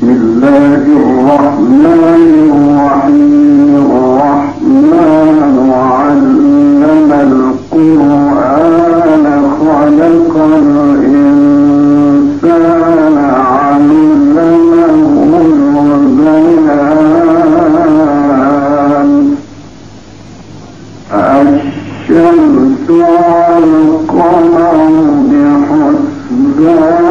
بسم الله الرحمن الرحيم. الرحمن علم القرآن خلق الإنسان علمه الشمس والقمر بحسبان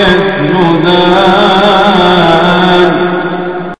يسجدان